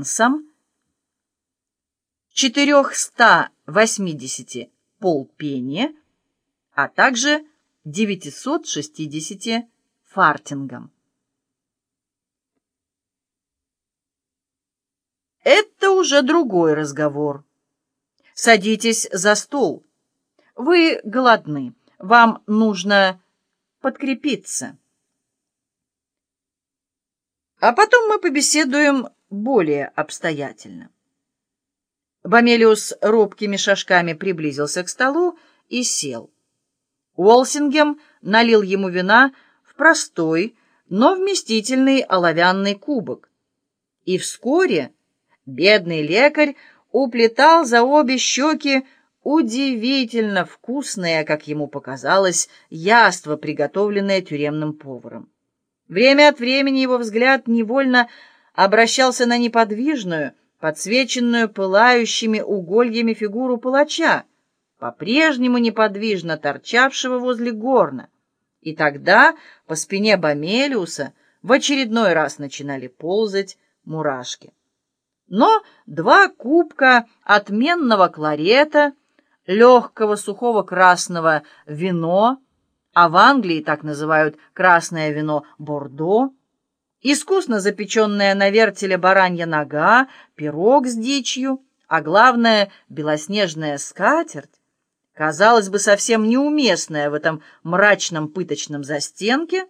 Сам 480 полпени, а также 960 фартингом. Это уже другой разговор. Садитесь за стол. Вы голодны. Вам нужно подкрепиться. А потом мы побеседуем более обстоятельно. Бомелиус робкими шажками приблизился к столу и сел. Уолсингем налил ему вина в простой, но вместительный оловянный кубок. И вскоре бедный лекарь уплетал за обе щеки удивительно вкусное, как ему показалось, яство, приготовленное тюремным поваром. Время от времени его взгляд невольно обращался на неподвижную, подсвеченную пылающими угольями фигуру палача, по-прежнему неподвижно торчавшего возле горна. И тогда по спине Бомелиуса в очередной раз начинали ползать мурашки. Но два кубка отменного кларета, легкого сухого красного вино, а в Англии так называют красное вино Бордо, искусно запеченная на вертеле баранья нога, пирог с дичью, а главное — белоснежная скатерть, казалось бы, совсем неуместная в этом мрачном пыточном застенке,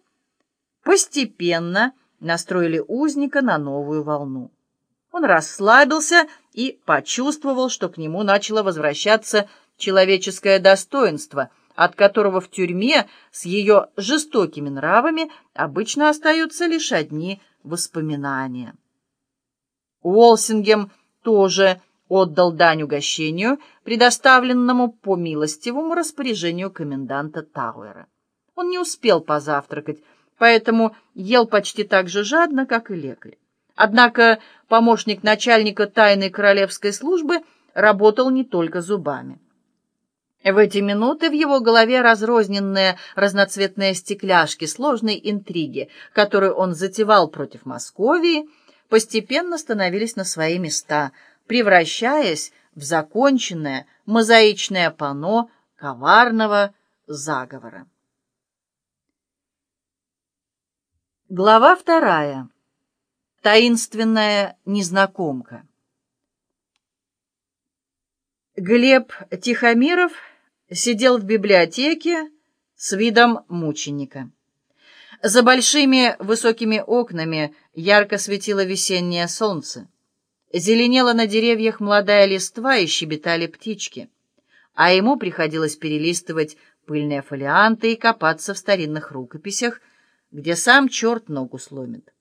постепенно настроили узника на новую волну. Он расслабился и почувствовал, что к нему начало возвращаться человеческое достоинство — от которого в тюрьме с ее жестокими нравами обычно остаются лишь одни воспоминания. Уолсингем тоже отдал дань угощению, предоставленному по милостивому распоряжению коменданта Тауэра. Он не успел позавтракать, поэтому ел почти так же жадно, как и лекарь. Однако помощник начальника тайной королевской службы работал не только зубами. В эти минуты в его голове разрозненные разноцветные стекляшки сложной интриги, которую он затевал против Московии, постепенно становились на свои места, превращаясь в законченное мозаичное панно коварного заговора. Глава вторая. Таинственная незнакомка. Глеб Тихомиров сидел в библиотеке с видом мученика. За большими высокими окнами ярко светило весеннее солнце. Зеленела на деревьях молодая листва и щебетали птички. А ему приходилось перелистывать пыльные фолианты и копаться в старинных рукописях, где сам черт ногу сломит.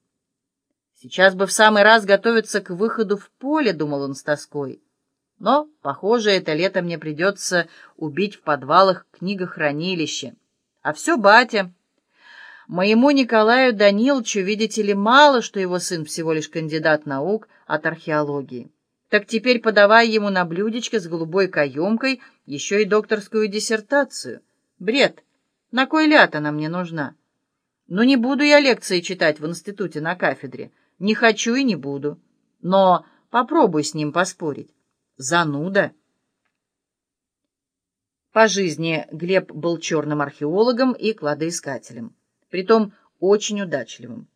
Сейчас бы в самый раз готовиться к выходу в поле, думал он с тоской. Но, похоже, это лето мне придется убить в подвалах книгохранилища. А все батя. Моему Николаю Даниловичу, видите ли, мало, что его сын всего лишь кандидат наук от археологии. Так теперь подавай ему на блюдечко с голубой каемкой еще и докторскую диссертацию. Бред. На кой ляд она мне нужна? Ну, не буду я лекции читать в институте на кафедре. Не хочу и не буду. Но попробуй с ним поспорить. Зануда. По жизни Глеб был черным археологом и кладоискателем, притом очень удачливым.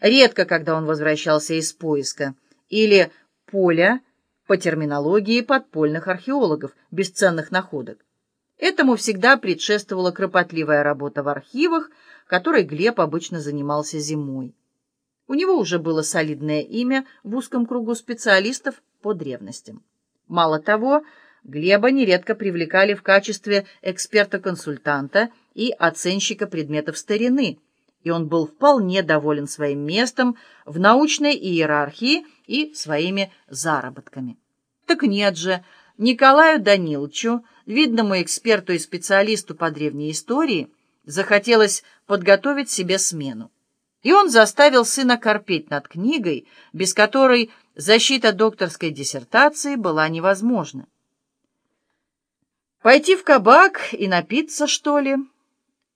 Редко, когда он возвращался из поиска, или поля по терминологии подпольных археологов, бесценных находок. Этому всегда предшествовала кропотливая работа в архивах, которой Глеб обычно занимался зимой. У него уже было солидное имя в узком кругу специалистов по древностям. Мало того, Глеба нередко привлекали в качестве эксперта-консультанта и оценщика предметов старины, и он был вполне доволен своим местом в научной иерархии и своими заработками. Так нет же, Николаю Даниловичу, видному эксперту и специалисту по древней истории, захотелось подготовить себе смену. И он заставил сына корпеть над книгой, без которой защита докторской диссертации была невозможна. «Пойти в кабак и напиться, что ли?»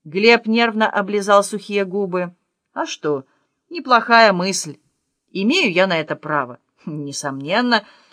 Глеб нервно облизал сухие губы. «А что, неплохая мысль. Имею я на это право. Несомненно,